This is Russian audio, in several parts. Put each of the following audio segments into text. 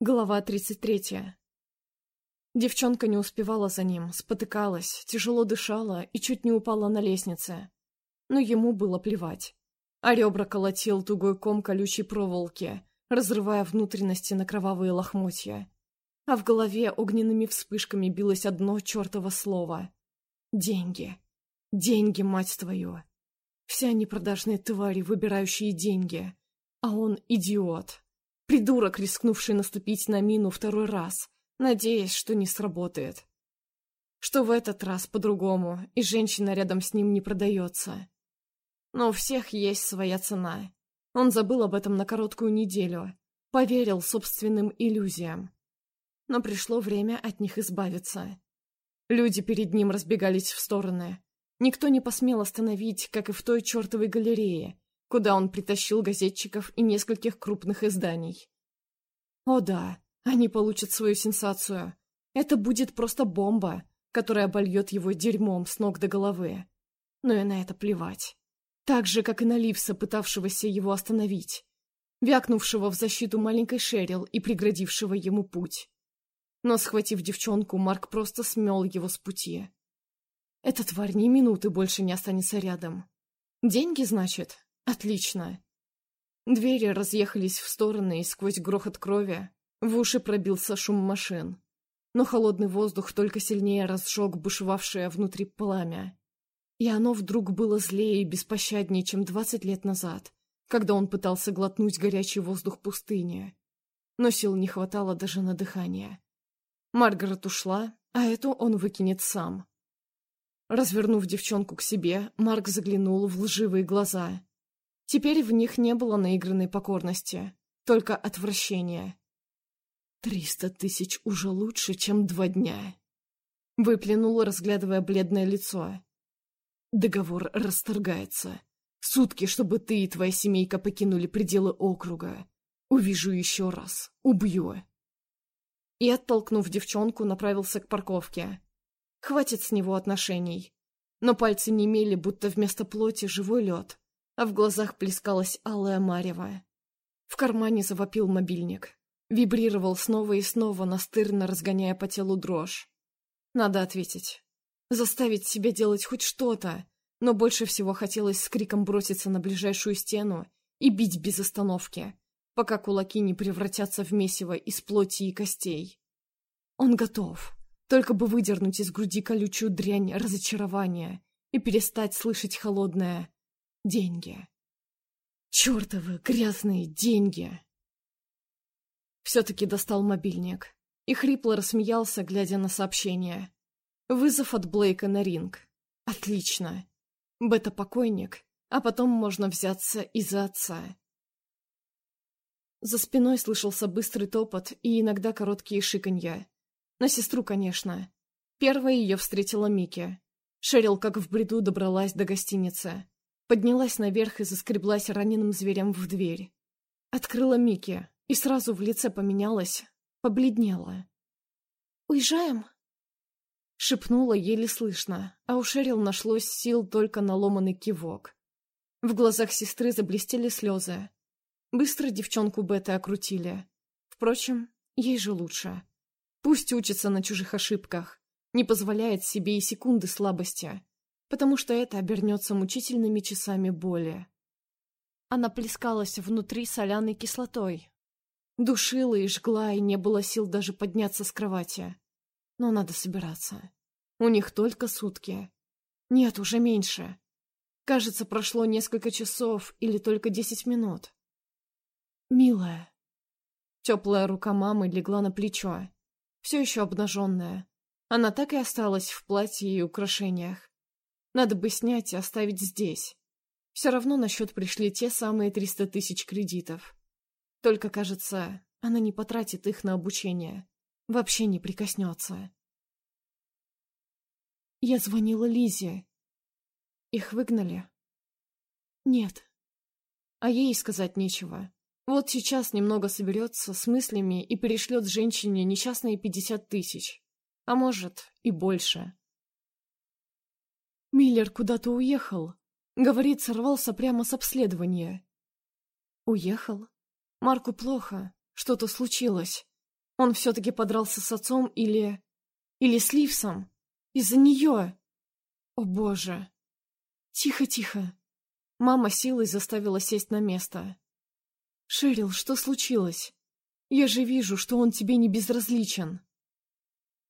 Глава 33. Девчонка не успевала за ним, спотыкалась, тяжело дышала и чуть не упала на лестнице. Но ему было плевать. А ребра колотил тугой ком колючей проволоки, разрывая внутренности на кровавые лохмотья. А в голове огненными вспышками билось одно чертово слово. Деньги. Деньги, мать твою. Все они продажные твари, выбирающие деньги. А он идиот. Придурок, рискнувший наступить на мину второй раз, надеясь, что не сработает. Что в этот раз по-другому, и женщина рядом с ним не продается. Но у всех есть своя цена. Он забыл об этом на короткую неделю, поверил собственным иллюзиям. Но пришло время от них избавиться. Люди перед ним разбегались в стороны. Никто не посмел остановить, как и в той чертовой галерее, куда он притащил газетчиков и нескольких крупных изданий. О да, они получат свою сенсацию. Это будет просто бомба, которая обольет его дерьмом с ног до головы. Но и на это плевать. Так же, как и на Ливса, пытавшегося его остановить. Вякнувшего в защиту маленькой Шерил и преградившего ему путь. Но, схватив девчонку, Марк просто смел его с пути. Эта тварь ни минуты больше не останется рядом. Деньги, значит? Отлично. Двери разъехались в стороны, и сквозь грохот крови в уши пробился шум машин. Но холодный воздух только сильнее разжег бушевавшее внутри пламя. И оно вдруг было злее и беспощаднее, чем двадцать лет назад, когда он пытался глотнуть горячий воздух пустыни. Но сил не хватало даже на дыхание. Маргарет ушла, а эту он выкинет сам. Развернув девчонку к себе, Марк заглянул в лживые глаза. Теперь в них не было наигранной покорности, только отвращение. «Триста тысяч уже лучше, чем два дня», — выплюнул, разглядывая бледное лицо. «Договор расторгается. Сутки, чтобы ты и твоя семейка покинули пределы округа. Увижу еще раз. Убью». И, оттолкнув девчонку, направился к парковке. Хватит с него отношений. Но пальцы не имели, будто вместо плоти живой лед а в глазах плескалась алая марево. В кармане завопил мобильник. Вибрировал снова и снова, настырно разгоняя по телу дрожь. Надо ответить. Заставить себя делать хоть что-то, но больше всего хотелось с криком броситься на ближайшую стену и бить без остановки, пока кулаки не превратятся в месиво из плоти и костей. Он готов, только бы выдернуть из груди колючую дрянь разочарования и перестать слышать холодное Деньги. Чёртовы грязные деньги. Все-таки достал мобильник и хрипло рассмеялся, глядя на сообщение. Вызов от Блейка на ринг. Отлично. Бета-покойник, а потом можно взяться и за отца. За спиной слышался быстрый топот и иногда короткие шиканья. На сестру, конечно. Первая ее встретила Микки. Шерил, как в бреду, добралась до гостиницы. Поднялась наверх и заскреблась раненым зверем в дверь. Открыла Микки и сразу в лице поменялась, побледнела. «Уезжаем?» Шепнула еле слышно, а у Шерил нашлось сил только на ломаный кивок. В глазах сестры заблестели слезы. Быстро девчонку Беты окрутили. Впрочем, ей же лучше. Пусть учится на чужих ошибках, не позволяет себе и секунды слабости потому что это обернется мучительными часами боли. Она плескалась внутри соляной кислотой. Душила и жгла, и не было сил даже подняться с кровати. Но надо собираться. У них только сутки. Нет, уже меньше. Кажется, прошло несколько часов или только десять минут. «Милая». Теплая рука мамы легла на плечо. Все еще обнаженная. Она так и осталась в платье и украшениях. Надо бы снять и оставить здесь. Все равно на счет пришли те самые триста тысяч кредитов. Только, кажется, она не потратит их на обучение. Вообще не прикоснется. Я звонила Лизе. Их выгнали? Нет. А ей сказать нечего. Вот сейчас немного соберется с мыслями и перешлет женщине несчастные пятьдесят тысяч. А может, и больше. Миллер куда-то уехал. Говорит, сорвался прямо с обследования. Уехал? Марку плохо. Что-то случилось. Он все-таки подрался с отцом или... Или с Ливсом? Из-за нее? О боже. Тихо-тихо. Мама силой заставила сесть на место. «Шерил, что случилось? Я же вижу, что он тебе не безразличен».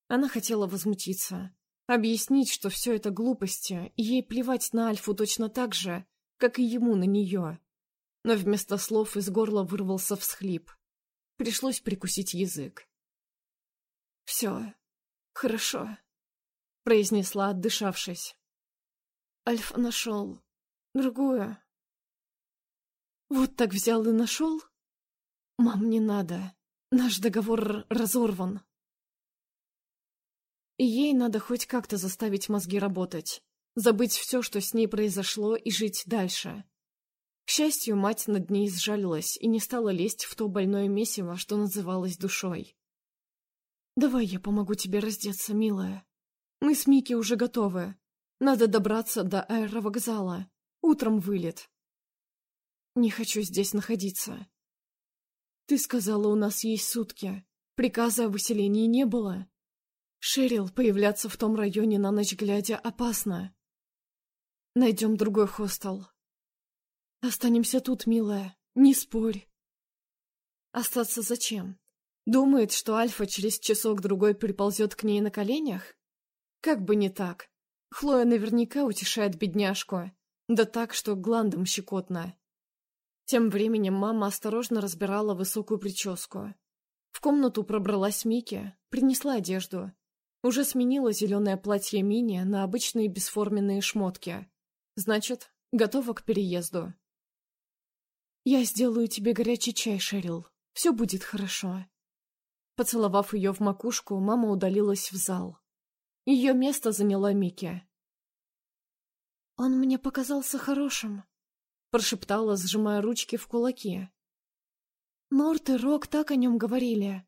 Она хотела возмутиться, объяснить, что все это глупости, ей плевать на Альфу точно так же, как и ему на нее. Но вместо слов из горла вырвался всхлип. Пришлось прикусить язык. «Все, хорошо», — произнесла, отдышавшись. Альфа нашел другую. Вот так взял и нашел? Мам, не надо. Наш договор разорван. Ей надо хоть как-то заставить мозги работать, забыть все, что с ней произошло, и жить дальше. К счастью, мать над ней сжалилась и не стала лезть в то больное месиво, что называлось душой. «Давай я помогу тебе раздеться, милая. Мы с Микки уже готовы. Надо добраться до аэровокзала. Утром вылет. Не хочу здесь находиться. Ты сказала, у нас есть сутки. Приказа о выселении не было. Шерил, появляться в том районе на ночь глядя опасно. Найдем другой хостел. Останемся тут, милая, не спорь. Остаться зачем? Думает, что Альфа через часок-другой приползет к ней на коленях? Как бы не так. Хлоя наверняка утешает бедняжку. Да так, что гландом щекотно. Тем временем мама осторожно разбирала высокую прическу. В комнату пробралась Микки, принесла одежду. Уже сменила зеленое платье Мини на обычные бесформенные шмотки. Значит, готова к переезду. «Я сделаю тебе горячий чай, Шерил. Все будет хорошо». Поцеловав ее в макушку, мама удалилась в зал. Ее место заняла Микки. «Он мне показался хорошим», — прошептала, сжимая ручки в кулаки. «Норт и Рок так о нем говорили».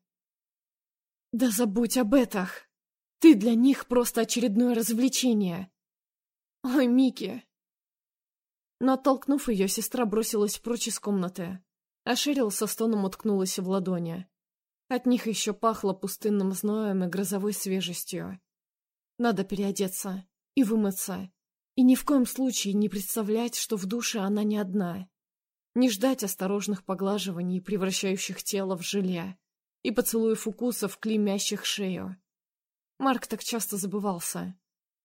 «Да забудь об этих! Ты для них просто очередное развлечение!» «Ой, Микки!» Но, оттолкнув ее, сестра бросилась прочь из комнаты, а Шерил со стоном уткнулась в ладони. От них еще пахло пустынным зноем и грозовой свежестью. Надо переодеться и вымыться, и ни в коем случае не представлять, что в душе она не одна. Не ждать осторожных поглаживаний, превращающих тело в желе, и поцелуев укусов, клеймящих шею. Марк так часто забывался.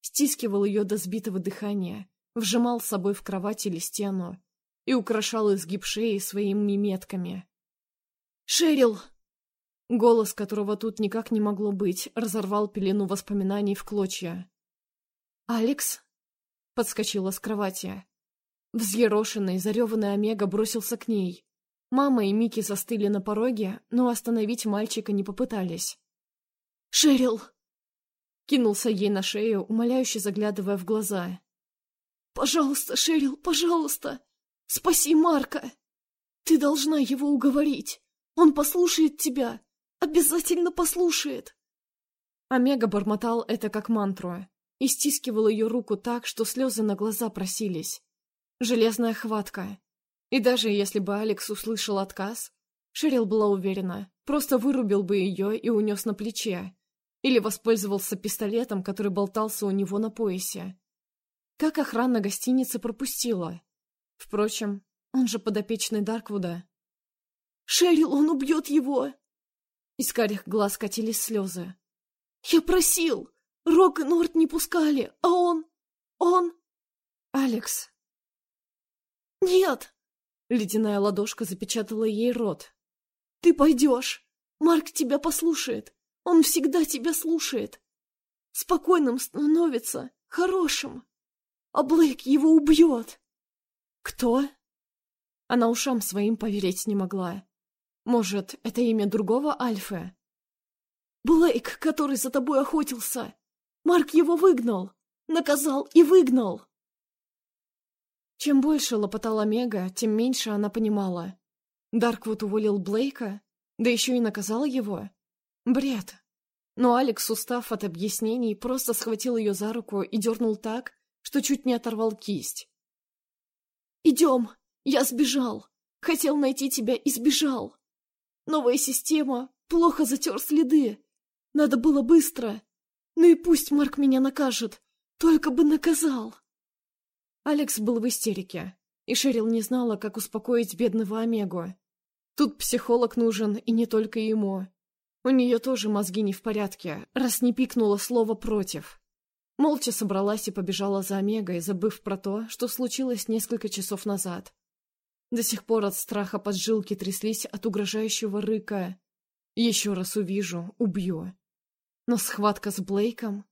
Стискивал ее до сбитого дыхания, вжимал с собой в кровать или стену и украшал изгиб шеи своими метками. «Шерил!» Голос, которого тут никак не могло быть, разорвал пелену воспоминаний в клочья. «Алекс?» подскочила с кровати. Взъерошенный, зареванный Омега бросился к ней. Мама и Микки застыли на пороге, но остановить мальчика не попытались. «Шерил!» Кинулся ей на шею, умоляюще заглядывая в глаза. «Пожалуйста, Шерил, пожалуйста! Спаси Марка! Ты должна его уговорить! Он послушает тебя! Обязательно послушает!» Омега бормотал это как мантру и стискивал ее руку так, что слезы на глаза просились. Железная хватка. И даже если бы Алекс услышал отказ, Шерил была уверена, просто вырубил бы ее и унес на плече. Или воспользовался пистолетом, который болтался у него на поясе. Как охрана гостиницы пропустила. Впрочем, он же подопечный Дарквуда. «Шерил, он убьет его!» Из карих глаз катились слезы. «Я просил! Рок и Норт не пускали, а он... он... Алекс. Нет! Ледяная ладошка запечатала ей рот. Ты пойдешь. Марк тебя послушает. Он всегда тебя слушает. Спокойным становится, хорошим. А Блейк его убьет. Кто? Она ушам своим поверить не могла. Может, это имя другого Альфы? Блейк, который за тобой охотился. Марк его выгнал! Наказал и выгнал!» Чем больше лопотала Мега, тем меньше она понимала. Дарквуд уволил Блейка, да еще и наказал его. Бред. Но Алекс, устав от объяснений, просто схватил ее за руку и дернул так, что чуть не оторвал кисть. «Идем! Я сбежал! Хотел найти тебя и сбежал! Новая система, Плохо затер следы. Надо было быстро. Ну и пусть Марк меня накажет. Только бы наказал. Алекс был в истерике, и Шерил не знала, как успокоить бедного Омегу. Тут психолог нужен, и не только ему. У нее тоже мозги не в порядке, раз не пикнуло слово «против». Молча собралась и побежала за Омегой, забыв про то, что случилось несколько часов назад. До сих пор от страха поджилки тряслись от угрожающего рыка. Еще раз увижу, убью. Но схватка с Блейком...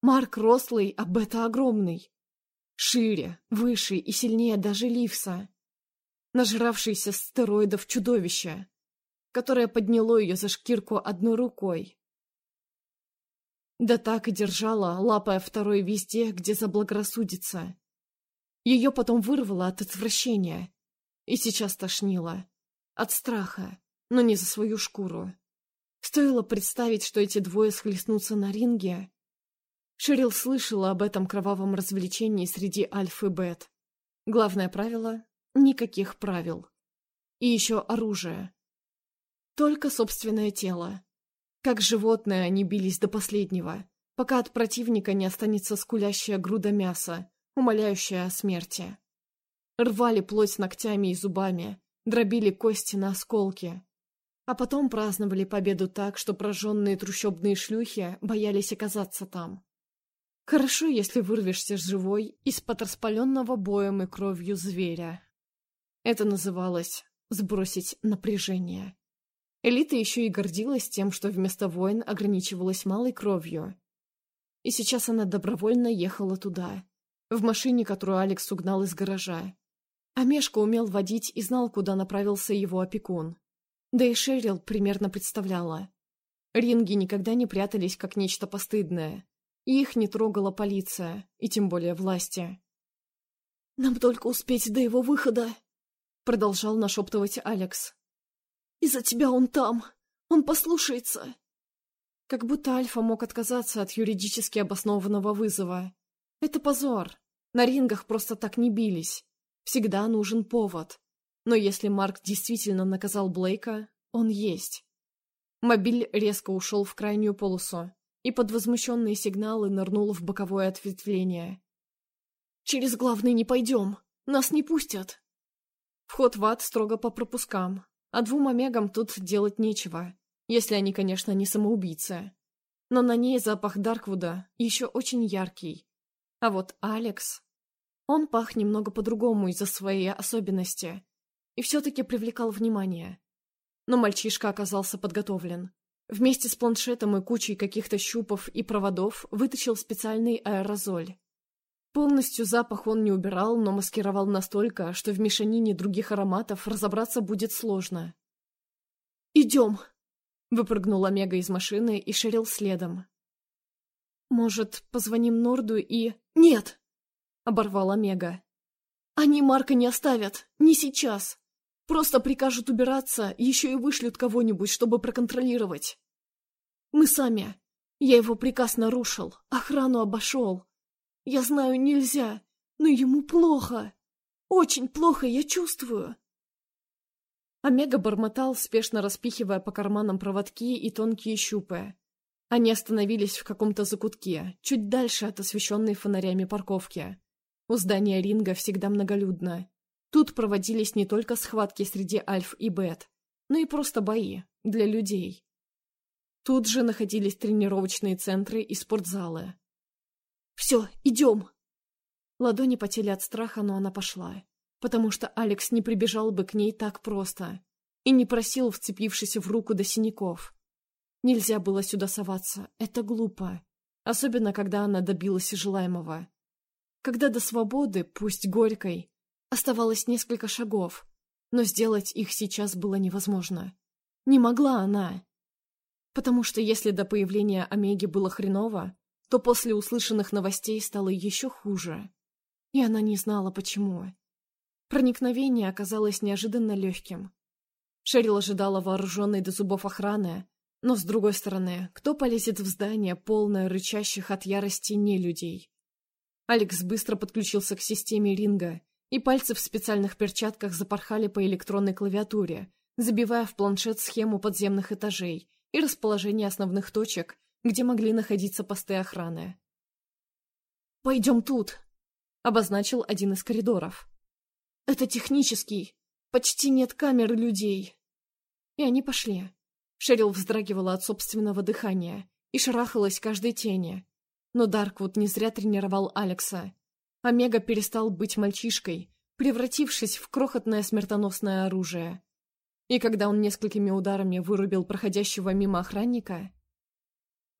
Марк рослый, а Бета огромный. Шире, выше и сильнее даже Ливса. Нажравшийся стероидов чудовище, которое подняло ее за шкирку одной рукой. Да так и держала, лапая второй везде, где заблагорассудится. Ее потом вырвало от отвращения. И сейчас тошнило. От страха, но не за свою шкуру. Стоило представить, что эти двое схлестнутся на ринге. Шерил слышала об этом кровавом развлечении среди альф и бет. Главное правило — никаких правил. И еще оружие. Только собственное тело. Как животное они бились до последнего, пока от противника не останется скулящая груда мяса, умоляющая о смерти. Рвали плоть ногтями и зубами, дробили кости на осколки. А потом праздновали победу так, что прожженные трущобные шлюхи боялись оказаться там. Хорошо, если вырвешься живой из-под распаленного боем и кровью зверя. Это называлось «сбросить напряжение». Элита еще и гордилась тем, что вместо войн ограничивалась малой кровью. И сейчас она добровольно ехала туда, в машине, которую Алекс угнал из гаража. А Мешка умел водить и знал, куда направился его опекун. Да и Шерил примерно представляла. Ринги никогда не прятались как нечто постыдное. И их не трогала полиция, и тем более власти. «Нам только успеть до его выхода», — продолжал нашептывать Алекс. Из-за тебя он там. Он послушается. Как будто Альфа мог отказаться от юридически обоснованного вызова. Это позор. На рингах просто так не бились. Всегда нужен повод. Но если Марк действительно наказал Блейка, он есть. Мобиль резко ушел в крайнюю полосу и под возмущенные сигналы нырнул в боковое ответвление. «Через главный не пойдем. Нас не пустят». Вход в ад строго по пропускам, а двум омегам тут делать нечего, если они, конечно, не самоубийцы. Но на ней запах Дарквуда еще очень яркий. А вот Алекс... Он пах немного по-другому из-за своей особенности. И все-таки привлекал внимание. Но мальчишка оказался подготовлен. Вместе с планшетом и кучей каких-то щупов и проводов вытащил специальный аэрозоль. Полностью запах он не убирал, но маскировал настолько, что в мешанине других ароматов разобраться будет сложно. «Идем!» — выпрыгнула Мега из машины и шерил следом. «Может, позвоним Норду и...» «Нет!» — оборвала Мега. «Они Марка не оставят, не сейчас. Просто прикажут убираться, еще и вышлют кого-нибудь, чтобы проконтролировать. Мы сами. Я его приказ нарушил, охрану обошел. Я знаю, нельзя, но ему плохо. Очень плохо, я чувствую. Омега бормотал, спешно распихивая по карманам проводки и тонкие щупы. Они остановились в каком-то закутке, чуть дальше от освещенной фонарями парковки. У здания ринга всегда многолюдно. Тут проводились не только схватки среди альф и бет, но и просто бои для людей. Тут же находились тренировочные центры и спортзалы. «Все, идем!» Ладони потели от страха, но она пошла. Потому что Алекс не прибежал бы к ней так просто. И не просил, вцепившись в руку до синяков. Нельзя было сюда соваться. Это глупо. Особенно, когда она добилась желаемого. Когда до свободы, пусть горькой, оставалось несколько шагов, но сделать их сейчас было невозможно. Не могла она. Потому что если до появления Омеги было хреново, то после услышанных новостей стало еще хуже. И она не знала, почему. Проникновение оказалось неожиданно легким. Шерил ожидала вооруженной до зубов охраны, но, с другой стороны, кто полезет в здание, полное рычащих от ярости нелюдей? Алекс быстро подключился к системе ринга, и пальцы в специальных перчатках запорхали по электронной клавиатуре, забивая в планшет схему подземных этажей и расположение основных точек, где могли находиться посты охраны. «Пойдем тут», — обозначил один из коридоров. «Это технический. Почти нет камер и людей». И они пошли. Шерил вздрагивала от собственного дыхания и шарахалась каждой тени. Но Дарквуд не зря тренировал Алекса. Омега перестал быть мальчишкой, превратившись в крохотное смертоносное оружие. И когда он несколькими ударами вырубил проходящего мимо охранника...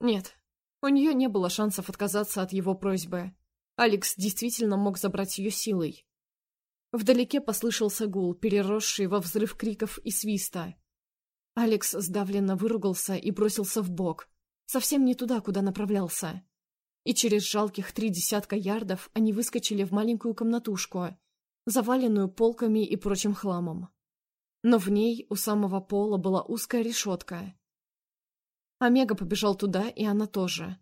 Нет, у нее не было шансов отказаться от его просьбы. Алекс действительно мог забрать ее силой. Вдалеке послышался гул, переросший во взрыв криков и свиста. Алекс сдавленно выругался и бросился в бок, совсем не туда, куда направлялся. И через жалких три десятка ярдов они выскочили в маленькую комнатушку, заваленную полками и прочим хламом. Но в ней у самого пола была узкая решетка, Омега побежал туда, и она тоже.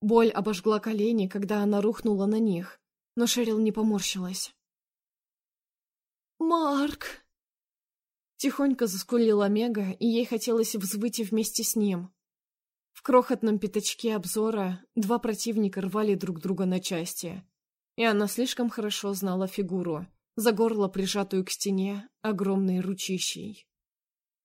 Боль обожгла колени, когда она рухнула на них, но Шерил не поморщилась. «Марк!» Тихонько заскулил Омега, и ей хотелось взвыть вместе с ним. В крохотном пятачке обзора два противника рвали друг друга на части, и она слишком хорошо знала фигуру, за горло прижатую к стене огромной ручищей.